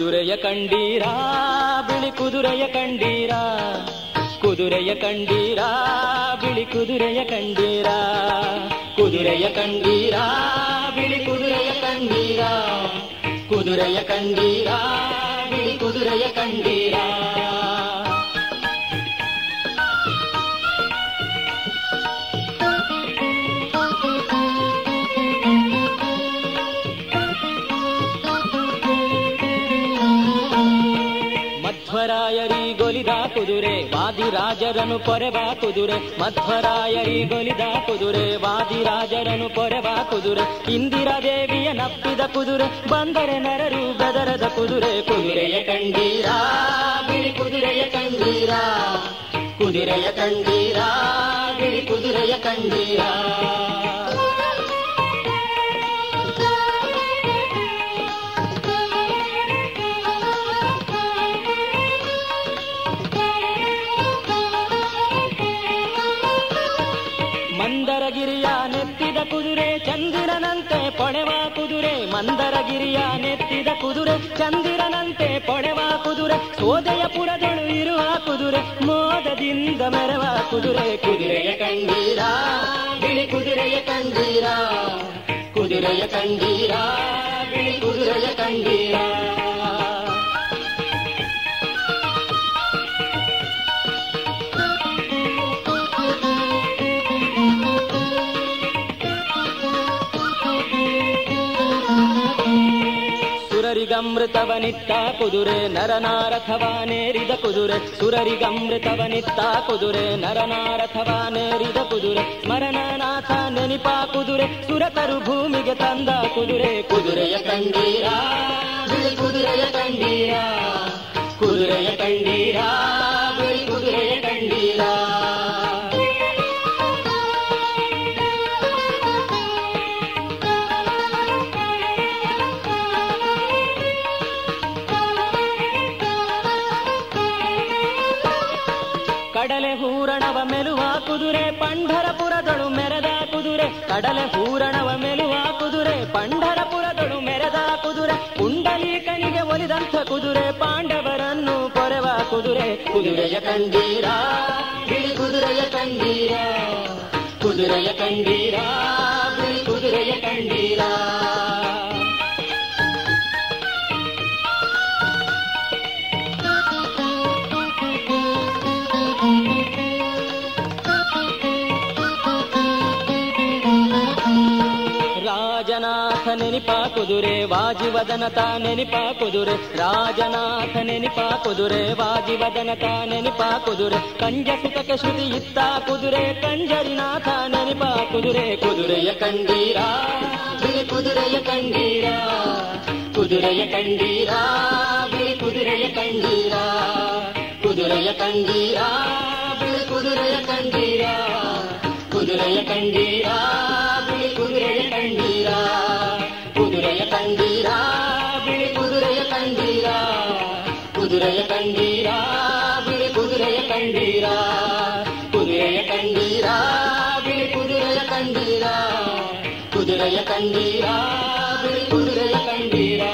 ಕುದುರೆಯ ಕಂಡೀರಾ, ಬಿಳಿ ಕುದುರೆಯ ಕಂಡೀರಾ. ಕುದುರೆಯ ಕಂಡೀರಾ, ಬಿಳಿ ಕುದುರೆಯ ಕಂಡೀರಾ. ಕುದುರೆಯ ಕಂಡೀರಾ, ಬಿಳಿ ಕುದುರೆಯ ಕಂಡೀರಾ. ಕುದುರೆಯ ಕಂಡೀರಾ, ಬಿಳಿ ಕುದುರೆಯ ಕಂಡೀರಾ. ಮಧ್ವರಾಯರಿ ಗೊಲಿದ ಕುದುರೆ ವಾದಿರಾಜರನು ಪೊರೆವ ಕುದುರೆ ಮಧ್ವರಾಯರಿ ಗೊಲಿದ ಕುದುರೆ ವಾದಿರಾಜರನು ಪೊರೆವ ಕುದುರೆ ಇಂದಿರಾ ದೇವಿಯ ನಪ್ಪಿದ ಕುದುರೆ ಬಂದರೆ ನರರು ಬೆದರದ ಕುದುರೆ ಕುದುರೆಯ ಕಂಡೀರಾ ಬಿಳಿ ಕುದುರೆಯ ಕಂಡೀರಾ ಕುದುರೆಯ ಕಂಡೀರಾ ಬಿಳಿ ಕುದುರೆಯ ಕಂಡೀರಾ ಚಂದಿರನಂತೆ ಪೊಣೆವ ಕುದುರೆ, ಮಂದರಗಿರಿಯ ನೆತ್ತಿದ ಕುದುರೆ. ಚಂದಿರನಂತೆ ಪೊಣೆವ ಕುದುರೆ, ಸೋದೆಯ ಪುರದಳು ಇರುವ ಕುದುರೆ. ಮೋದದಿಂದ ಮೆರವ ಕುದುರೆ, ಕುದುರೆಯ ಕಂಗೀರ ಬಿಳಿ ಕುದುರೆಯ ಕಂಗೀರ ಕುದುರೆಯ ಕಂಗೀರ ಬಿಳಿ ಕುದುರೆಯ ಕಂಡೀರಾ ಸುರರಿಗಮೃತವನಿತ್ತ ಕುದುರೆ ನರನಾರಥವಾನೇರಿದ ಕುದುರೆ ಸುರರಿಗಮೃತವನಿತ್ತ ಕುದುರೆ ನರನಾರಥವಾನೇರಿದ ಕುದುರೆ ಸ್ಮರಣನಾಥ ನೆನಿಪ ಕುದುರೆ ಸುರತರು ಭೂಮಿಗೆ ತಂದ ಕುದುರೆ ಕುದುರೆಯ ಕಂಡೀರಾ ಬಿಳಿ ಕುದುರೆಯ ಕಂಡೀರಾ ಕುದುರೆಯ ಕಂಡೀರಾ ಬಿಳಿ ಕುದುರೆಯ ಕಡಲೆ ಹೂರಣವ ಮೆಲುವ ಕುದುರೆ, ಪಂಢರಪುರದಳು ಮೆರೆದ ಕುದುರೆ. ಕಡಲೆ ಹೂರಣವ ಮೆಲುವ ಕುದುರೆ, ಪಂಢರಪುರದಳು ಮೆರೆದ ಕುದುರೆ. ಕುಂಡಲೀಕನಿಗೆ ಒಲಿದಂಥ ಕುದುರೆ, ಪಾಂಡವರನ್ನು ಪೊರೆವ ಕುದುರೆ. ಕುದುರೆಯ ಕಂಡೀರ, ಬಿಳಿ ಕುದುರೆಯ ಕಂಡೀರ. ಕುದುರೆಯ ಕಂಡೀರ, ಬಿಳಿ ಕುದುರೆಯ ಕಂಡೀರಾ. ರಾಜನಾಥ ನೆನಿಪ ಕುದುರೆ ವಾಜಿವದನತ ನೆನಿಪ ಕುದುರೆ ರಾಜನಾಥ ನೆನಿಪ ಕುದುರೆ ವಾಜಿವದನತ ನೆನಿಪ ಕುದುರೆ ಕಂಜ ಸುತಕ ಶ್ರುತಿ ಇತ್ತ ಕುದುರೆ ಕಂಜರಿನಾಥ ನೆನಿಪ ಕುದುರೆ ಕುದುರೆಯ ಕಂಡೀರಾ ಬಿಳಿ ಕುದುರೆಯ ಕಂಡೀರಾ ಕುದುರೆಯ ಕಂಡೀರಾ ಬಿಳಿ ಕುದುರೆಯ ಕಂಡೀರಾ ಕುದುರೆಯ ಕಂಡೀರಾ ಬಿಳಿ ಕುದುರೆಯ ಕಂಡೀರಾ ಕುದುರೆಯ ಕಂಡೀರಾ குதிரைய கண்டீரா விழி குதிரைய கண்டீரா குதிரைய கண்டீரா விழி குதிரைய கண்டீரா குதிரைய கண்டீரா விழி குதிரைய கண்டீரா